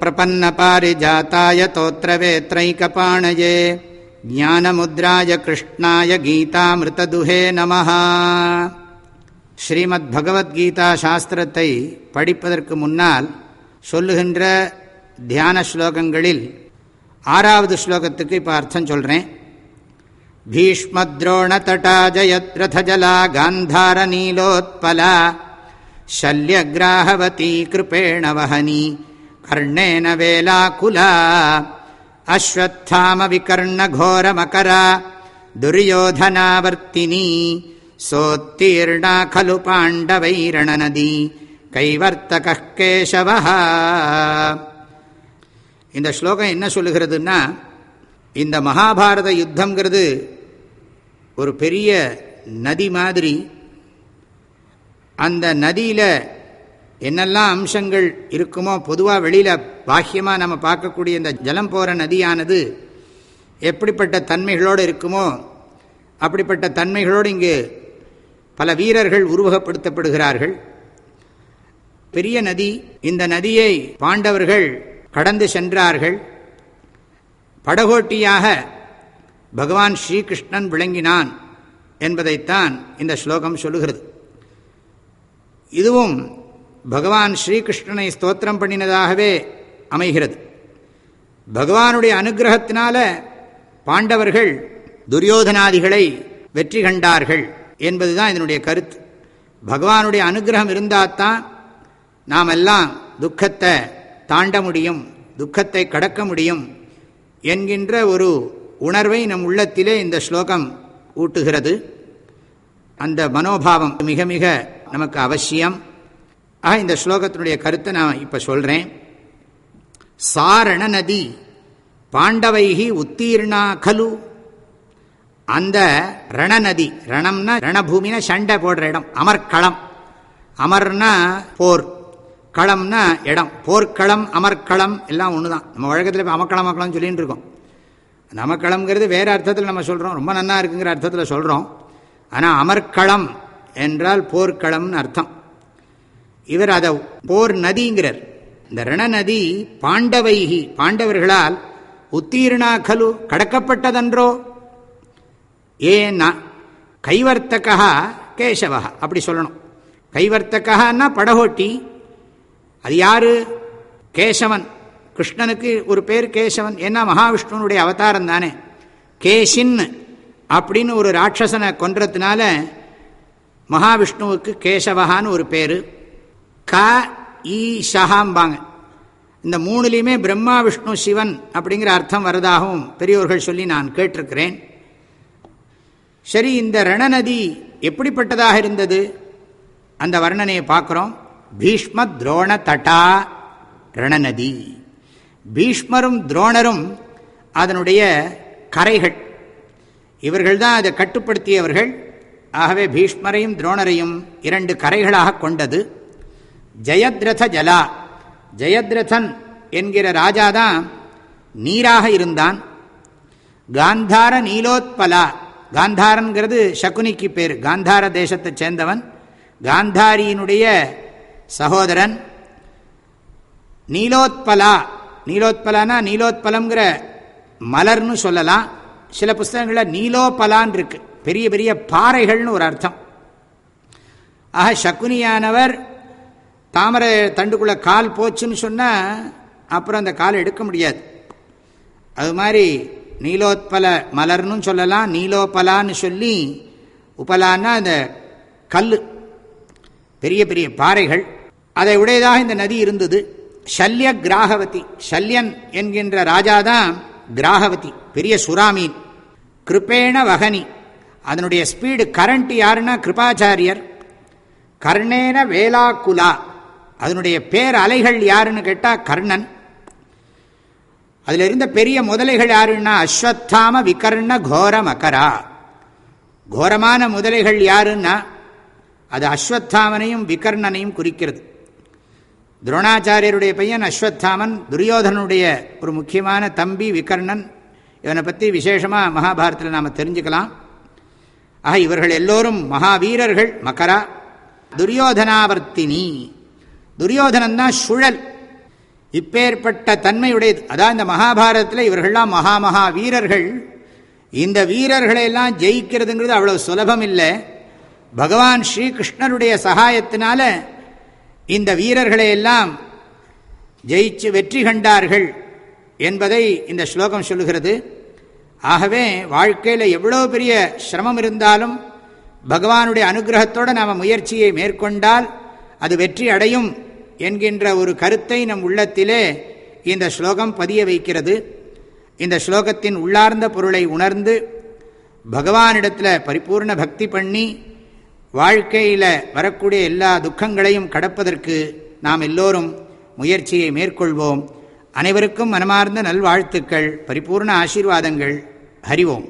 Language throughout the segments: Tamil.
प्रपन्नपारिजाताय तोत्रवेत्रैकपाणये ज्ञानमुद्राय कृष्णाय गीतामृतदुहे நமஹ ஸ்ரீமத் பகவத்கீதா சாஸ்திரத்தை படிப்பதற்கு முன்னால் சொல்லுகின்ற தியான ஸ்லோகங்களில் ஆறாவது ஸ்லோகத்துக்கு இப்போ அர்த்தம் சொல்கிறேன் भीष्मद्रोणतटा जयद्रथजला गान्धारनीलोत्पला शल्यग्राहवती कृपेण वहनी कर्णेन वेलाकुला अश्वत्थामविकर्णघोरमकरा दुर्योधनावर्तिनी सोत्तीर्णा खलु पाण्डवैरणनदी கைவர்த்தக கேசவா இந்த ஸ்லோகம் என்ன சொல்லுகிறதுன்னா இந்த மகாபாரத யுத்தங்கிறது ஒரு பெரிய நதி மாதிரி அந்த நதியில் என்னெல்லாம் அம்சங்கள் இருக்குமோ பொதுவாக வெளியில் பாக்கியமாக நம்ம பார்க்கக்கூடிய இந்த ஜலம் போகிற நதியானது எப்படிப்பட்ட தன்மைகளோடு இருக்குமோ அப்படிப்பட்ட தன்மைகளோடு இங்கு பல வீரர்கள் உருவகப்படுத்தப்படுகிறார்கள். பெரிய நதி இந்த நதியை பாண்டவர்கள் கடந்து சென்றார்கள். படகோட்டியாக பகவான் ஸ்ரீகிருஷ்ணன் விளங்கினான் என்பதைத்தான் இந்த ஸ்லோகம் சொல்லுகிறது. இதுவும் பகவான் ஸ்ரீகிருஷ்ணனை ஸ்தோத்திரம் பண்ணினதாகவே அமைகிறது. பகவானுடைய அனுகிரகத்தினால பாண்டவர்கள் துரியோதனாதிகளை வெற்றி கண்டார்கள் என்பதுதான் இதனுடைய கருத்து. பகவானுடைய அனுகிரகம் இருந்தால்தான் நாம் எல்லாம் துக்கத்தை தாண்ட முடியும் துக்கத்தை கடக்க முடியும் என்கின்ற ஒரு உணர்வை நம் உள்ளத்திலே இந்த ஸ்லோகம் ஊட்டுகிறது. அந்த மனோபாவம் மிக மிக நமக்கு அவசியம். ஆ இந்த ஸ்லோகத்தினுடைய கருத்தை நான் இப்போ சொல்கிறேன் சாரண நதி பாண்டவைகி உத்தீர்ணா கலு. அந்த ரணநதி ரணம்னா ரணபூமினா சண்டை போடுற இடம் அமர்க்களம். அமர்னா போர் களம்னா இடம் போர்க்களம் அமர்க்களம் எல்லாம் ஒன்று தான் நம்ம வழக்கத்தில் இப்போ அமக்களம் அமக்களம் சொல்லிகிட்டு இருக்கோம். அந்த அமக்களம்ங்கிறது வேறு அர்த்தத்தில் நம்ம சொல்கிறோம் ரொம்ப நன்னா இருக்குங்கிற அர்த்தத்தில் சொல்கிறோம் ஆனால் அமர்க்களம் என்றால் போர்க்களம்னு அர்த்தம். இவர் அதை போர் நதிங்கிறார். இந்த ரணநதி பாண்டவைகி பாண்டவர்களால் உத்தீர்ணா கலு கடக்கப்பட்டதன்றோ? ஏன்னா கைவர்த்தகா கேசவா அப்படி சொல்லணும். கைவர்த்தகான்னா படகோட்டி. அது யாரு? கேசவன். கிருஷ்ணனுக்கு ஒரு பேர் கேசவன். ஏன்னா மகாவிஷ்ணுனுடைய அவதாரம் தானே கேஷின் அப்படின்னு ஒரு ராட்சசனை கொன்றதுனால மகாவிஷ்ணுவுக்கு கேசவகான்னு ஒரு பேர். க ஈஷகாம்பாங்க இந்த மூணுலேயுமே பிரம்மா விஷ்ணு சிவன் அப்படிங்கிற அர்த்தம் வரதாகவும் பெரியோர்கள் சொல்லி நான் கேட்டிருக்கிறேன். சரி இந்த ரணநதி எப்படிப்பட்டதாக இருந்தது? அந்த வர்ணனையை பார்க்குறோம். பீஷ்ம துரோண தட்டா ரணநதி. பீஷ்மரும் துரோணரும் அதனுடைய கரைகள். இவர்கள் தான் அதை கட்டுப்படுத்தியவர்கள். ஆகவே பீஷ்மரையும் துரோணரையும் இரண்டு கரைகளாக கொண்டது. ஜெயத்ரத ஜலா ஜெயத்ரதன் என்கிற ராஜாதான் நீராக இருந்தான். காந்தார நீலோத்பலா. காந்தாரன்கிறது சகுனிக்கு பேர். காந்தார தேசத்தை சேர்ந்தவன். காந்தாரியினுடைய சகோதரன். நீலோத்பலா. நீலோத்பலானா நீலோத்பலம்ங்கிற மலர்னு சொல்லலாம். சில புஸ்தகங்களில் நீலோபலான் இருக்கு பெரிய பெரிய பாறைகள்னு ஒரு அர்த்தம். ஆக சகுனியானவர் தாமரை தண்டுக்குள்ளே கால் போச்சுன்னு சொன்னால் அப்புறம் அந்த காலை எடுக்க முடியாது. அது மாதிரி நீலோத்பல மலர்னு சொல்லலாம் நீலோபலான்னு சொல்லி உப்பலான்னா அந்த கல் பெரிய பெரிய பாறைகள். அதை உடையதாக இந்த நதி இருந்தது. ஷல்ய கிராகவதி ஷல்யன் என்கின்ற ராஜா தான் கிராகவதி பெரிய சுறாமீன். கிருப்பேண வகனி. அதனுடைய ஸ்பீடு கரண்ட் யாருன்னா கிருபாச்சாரியர். கர்ணேன வேலாக்குலா. அதனுடைய பேர் அலைகள் யாருன்னு கேட்டால் கர்ணன். அதில் இருந்த பெரிய முதலைகள் யாருன்னா அஸ்வத்தாம விகர்ண கோர மகரா. கோரமான முதலைகள் யாருன்னா அது அஸ்வத்தாமனையும் விகர்ணனையும் குறிக்கிறது. துரோணாச்சாரியருடைய பையன் அஸ்வத்தாமன் துரியோதனுடைய ஒரு முக்கியமான தம்பி விகர்ணன் இவனை பற்றி விசேஷமாக மகாபாரத்தில் நாம் தெரிஞ்சுக்கலாம். ஆக இவர்கள் எல்லோரும் மகாவீரர்கள் மக்கரா துரியோதனாவர்த்தினி. துரியோதனன் தான் சுழல். இப்பேற்பட்ட தன்மையுடையது. அதான் இந்த மகாபாரதத்தில் இவர்கள்லாம் மகா மகா வீரர்கள். இந்த வீரர்களையெல்லாம் ஜெயிக்கிறதுங்கிறது அவ்வளவு சுலபம் இல்லை பகவான் ஸ்ரீகிருஷ்ணருடைய சகாயத்தினால இந்த வீரர்களை எல்லாம் ஜெயிச்சு வெற்றி கண்டார்கள் என்பதை இந்த ஸ்லோகம் சொல்லுகிறது. ஆகவே வாழ்க்கையில் எவ்வளோ பெரிய சிரமம் இருந்தாலும் பகவானுடைய அனுகிரகத்தோடு நாம் முயற்சியை மேற்கொண்டால் அது வெற்றி அடையும் என்கின்ற ஒரு கருத்தை நம் உள்ளத்திலே இந்த ஸ்லோகம் பதிய வைக்கிறது. இந்த ஸ்லோகத்தின் உள்ளார்ந்த பொருளை உணர்ந்து பகவானிடத்தில் பரிபூர்ண பக்தி பண்ணி வாழ்க்கையில் வரக்கூடிய எல்லா துக்கங்களையும் கடப்பதற்கு நாம் எல்லோரும் முயற்சியை மேற்கொள்வோம். அனைவருக்கும் மனமார்ந்த நல்வாழ்த்துக்கள் பரிபூர்ண ஆசீர்வாதங்கள். ஹரிவோம்.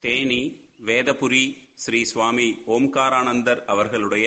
தேனி வேதபுரி ஸ்ரீ சுவாமி ஓம்காரானந்தர் அவர்களுடைய